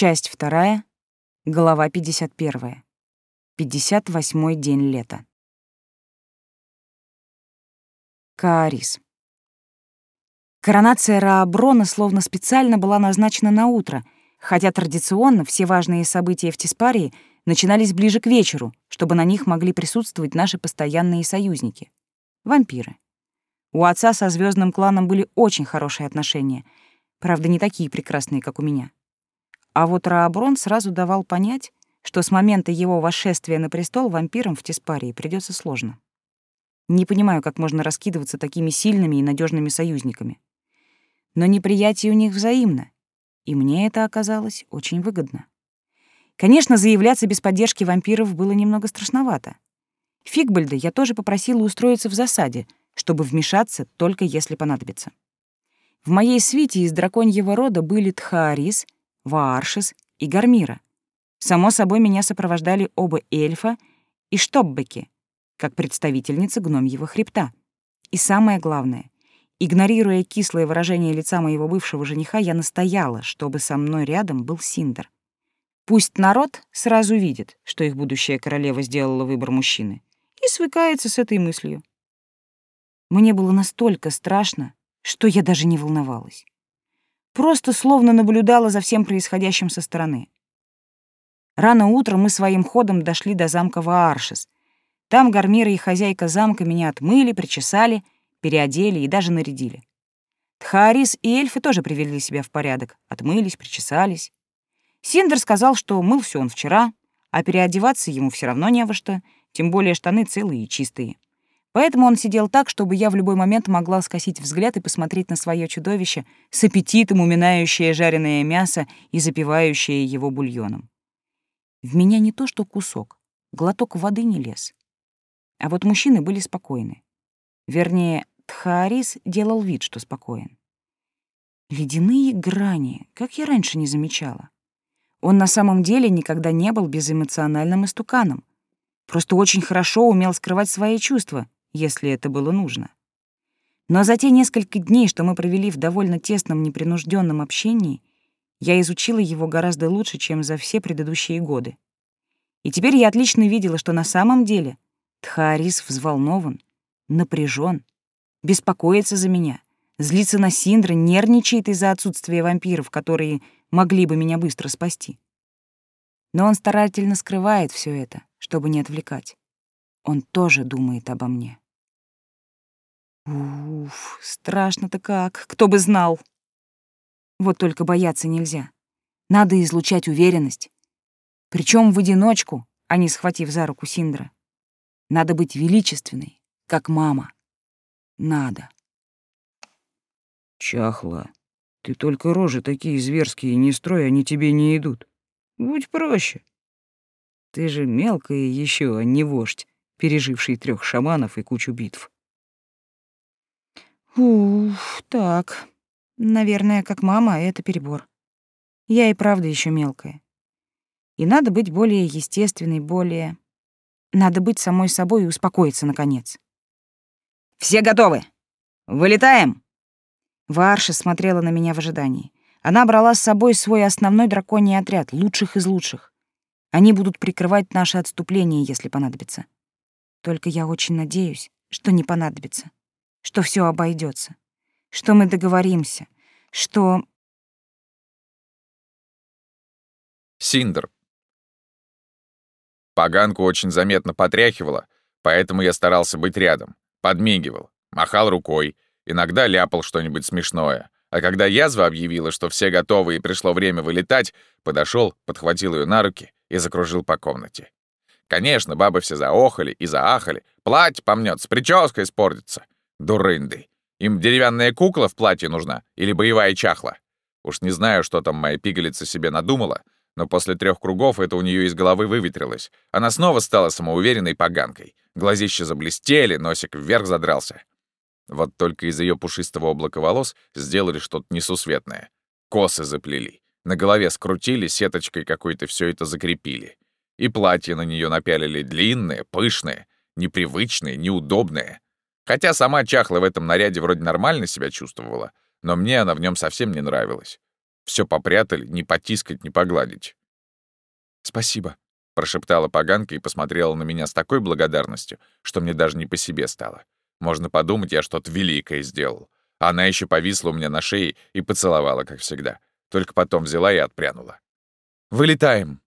Часть вторая, глава 51. 58-й день лета. Каарис. Коронация Рааброна словно специально была назначена на утро, хотя традиционно все важные события в Тиспарии начинались ближе к вечеру, чтобы на них могли присутствовать наши постоянные союзники — вампиры. У отца со звездным кланом были очень хорошие отношения, правда, не такие прекрасные, как у меня. А вот Рааброн сразу давал понять, что с момента его восшествия на престол вампирам в Тиспарии придется сложно. Не понимаю, как можно раскидываться такими сильными и надежными союзниками. Но неприятие у них взаимно, и мне это оказалось очень выгодно. Конечно, заявляться без поддержки вампиров было немного страшновато. Фигбальда я тоже попросила устроиться в засаде, чтобы вмешаться только если понадобится. В моей свите из драконьего рода были Тхаарис, Вааршис и Гармира. Само собой, меня сопровождали оба эльфа и Штоббеки, как представительница гномьего хребта. И самое главное, игнорируя кислое выражение лица моего бывшего жениха, я настояла, чтобы со мной рядом был Синдер. Пусть народ сразу видит, что их будущая королева сделала выбор мужчины, и свыкается с этой мыслью. Мне было настолько страшно, что я даже не волновалась. Просто словно наблюдала за всем происходящим со стороны. Рано утром мы своим ходом дошли до замка Вааршис. Там гармира и хозяйка замка меня отмыли, причесали, переодели и даже нарядили. Тхаарис и эльфы тоже привели себя в порядок, отмылись, причесались. Синдер сказал, что мыл все он вчера, а переодеваться ему все равно не во что, тем более штаны целые и чистые. Поэтому он сидел так, чтобы я в любой момент могла скосить взгляд и посмотреть на свое чудовище, с аппетитом уминающее жареное мясо и запивающее его бульоном. В меня не то что кусок, глоток воды не лез. А вот мужчины были спокойны. Вернее, Тхаарис делал вид, что спокоен. Ледяные грани, как я раньше не замечала. Он на самом деле никогда не был безэмоциональным истуканом. Просто очень хорошо умел скрывать свои чувства, если это было нужно. Но за те несколько дней, что мы провели в довольно тесном непринужденном общении, я изучила его гораздо лучше, чем за все предыдущие годы. И теперь я отлично видела, что на самом деле Тхаарис взволнован, напряжен, беспокоится за меня, злится на Синдра, нервничает из-за отсутствия вампиров, которые могли бы меня быстро спасти. Но он старательно скрывает все это, чтобы не отвлекать. Он тоже думает обо мне. Уф, страшно-то как, кто бы знал. Вот только бояться нельзя. Надо излучать уверенность. Причем в одиночку, а не схватив за руку Синдра. Надо быть величественной, как мама. Надо. Чахла, ты только рожи такие зверские не строй, они тебе не идут. Будь проще. Ты же мелкая еще, а не вождь, переживший трех шаманов и кучу битв. Уф, так. Наверное, как мама, это перебор. Я и правда еще мелкая. И надо быть более естественной, более... Надо быть самой собой и успокоиться, наконец. «Все готовы! Вылетаем!» Варша смотрела на меня в ожидании. Она брала с собой свой основной драконий отряд, лучших из лучших. Они будут прикрывать наше отступление, если понадобится. Только я очень надеюсь, что не понадобится, что все обойдется что мы договоримся, что... Синдер. Поганку очень заметно потряхивало, поэтому я старался быть рядом. Подмигивал, махал рукой, иногда ляпал что-нибудь смешное. А когда язва объявила, что все готовы и пришло время вылетать, подошел, подхватил ее на руки и закружил по комнате. Конечно, бабы все заохали и заахали. Платье помнется, прическа испортится. Дурынды. Им деревянная кукла в платье нужна или боевая чахла? Уж не знаю, что там моя пигалица себе надумала, но после трех кругов это у нее из головы выветрилось. Она снова стала самоуверенной поганкой. Глазища заблестели, носик вверх задрался. Вот только из ее пушистого облака волос сделали что-то несусветное. Косы заплели. На голове скрутили, сеточкой какой-то все это закрепили. И платье на нее напялили длинное, пышное, непривычное, неудобное. Хотя сама Чахла в этом наряде вроде нормально себя чувствовала, но мне она в нем совсем не нравилась. Все попрятали, не потискать, не погладить. «Спасибо», — прошептала поганка и посмотрела на меня с такой благодарностью, что мне даже не по себе стало. Можно подумать, я что-то великое сделал. Она еще повисла у меня на шее и поцеловала, как всегда. Только потом взяла и отпрянула. «Вылетаем!»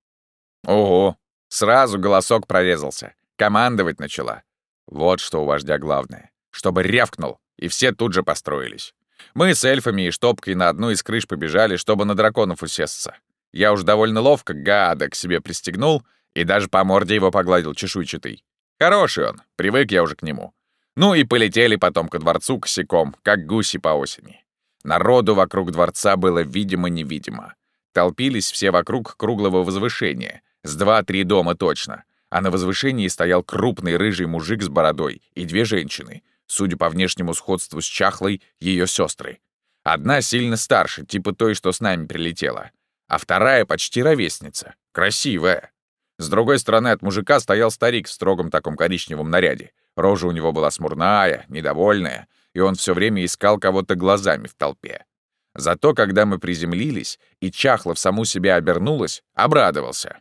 Ого! Сразу голосок прорезался. Командовать начала. Вот что у вождя главное. Чтобы рявкнул, и все тут же построились. Мы с эльфами и штопкой на одну из крыш побежали, чтобы на драконов усесться. Я уж довольно ловко гада к себе пристегнул и даже по морде его погладил чешуйчатый. Хороший он, привык я уже к нему. Ну и полетели потом ко дворцу косяком, как гуси по осени. Народу вокруг дворца было видимо-невидимо. Толпились все вокруг круглого возвышения, с два-три дома точно, а на возвышении стоял крупный рыжий мужик с бородой и две женщины, судя по внешнему сходству с чахлой, ее сестры. Одна сильно старше, типа той, что с нами прилетела, а вторая почти ровесница, красивая. С другой стороны от мужика стоял старик в строгом таком коричневом наряде, Рожа у него была смурная, недовольная, и он все время искал кого-то глазами в толпе. Зато, когда мы приземлились, и чахла в саму себя обернулась, обрадовался.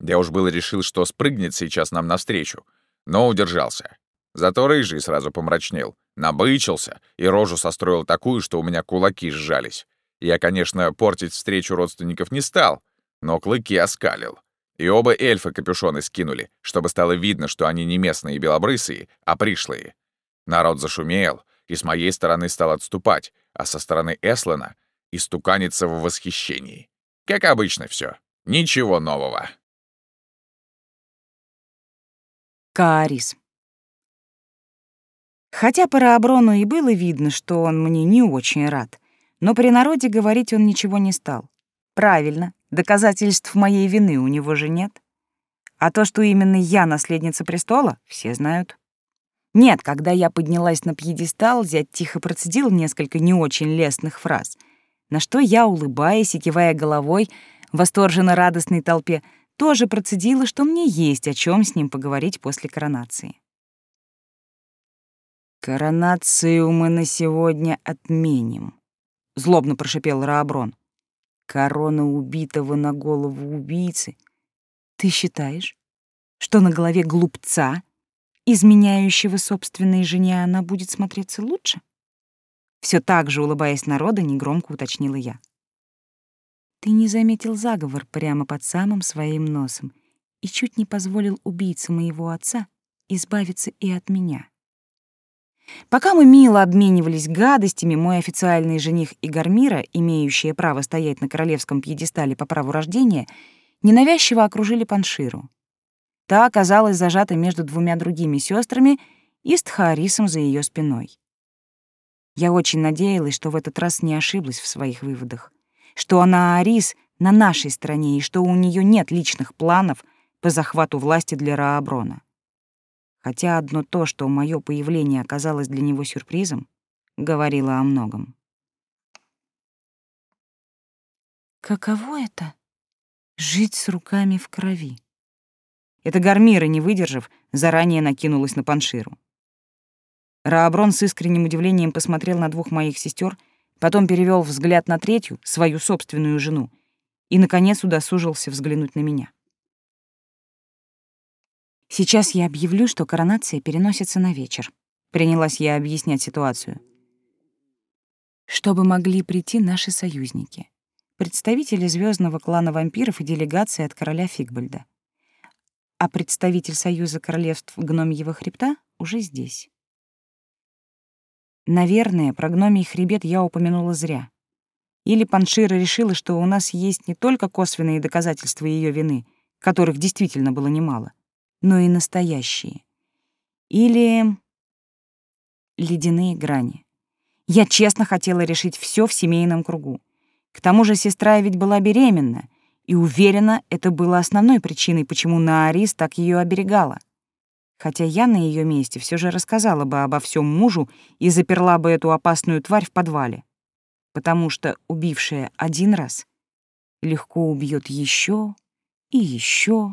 Я уж было решил, что спрыгнет сейчас нам навстречу, но удержался. Зато рыжий сразу помрачнел, набычился и рожу состроил такую, что у меня кулаки сжались. Я, конечно, портить встречу родственников не стал, но клыки оскалил. И оба эльфа капюшоны скинули, чтобы стало видно, что они не местные белобрысые, а пришлые. Народ зашумел, и с моей стороны стал отступать, а со стороны Эслана — истуканиться в восхищении. Как обычно все. Ничего нового. Каарис. Хотя по Рааброну и было видно, что он мне не очень рад, но при народе говорить он ничего не стал. Правильно, доказательств моей вины у него же нет. А то, что именно я наследница престола, все знают. Нет, когда я поднялась на пьедестал, зять тихо процедил несколько не очень лестных фраз, на что я, улыбаясь и кивая головой, восторженно радостной толпе, тоже процедила, что мне есть о чем с ним поговорить после коронации. «Коронацию мы на сегодня отменим», — злобно прошипел Рааброн. Корона убитого на голову убийцы. Ты считаешь, что на голове глупца, изменяющего собственной жене, она будет смотреться лучше? Все так же, улыбаясь народу, негромко уточнила я. Ты не заметил заговор прямо под самым своим носом и чуть не позволил убийце моего отца избавиться и от меня. Пока мы мило обменивались гадостями, мой официальный жених Игормира, имеющие право стоять на королевском пьедестале по праву рождения, ненавязчиво окружили Панширу. Та оказалась зажата между двумя другими сестрами и с Тхаарисом за ее спиной. Я очень надеялась, что в этот раз не ошиблась в своих выводах, что она Арис на нашей стороне и что у нее нет личных планов по захвату власти для Рааброна хотя одно то, что мое появление оказалось для него сюрпризом, говорило о многом. Каково это — жить с руками в крови? Это Гармира, не выдержав, заранее накинулась на Панширу. Рааброн с искренним удивлением посмотрел на двух моих сестер, потом перевел взгляд на третью, свою собственную жену, и, наконец, удосужился взглянуть на меня. Сейчас я объявлю, что коронация переносится на вечер. Принялась я объяснять ситуацию. Чтобы могли прийти наши союзники. Представители звездного клана вампиров и делегация от короля Фигбальда. А представитель Союза королевств Гномьего хребта уже здесь. Наверное, про гномий хребет я упомянула зря. Или Паншира решила, что у нас есть не только косвенные доказательства ее вины, которых действительно было немало, но и настоящие. Или ледяные грани. Я честно хотела решить все в семейном кругу. К тому же сестра ведь была беременна, и уверена, это было основной причиной, почему Наарис так ее оберегала. Хотя я на ее месте все же рассказала бы обо всем мужу и заперла бы эту опасную тварь в подвале. Потому что убившая один раз легко убьет еще и еще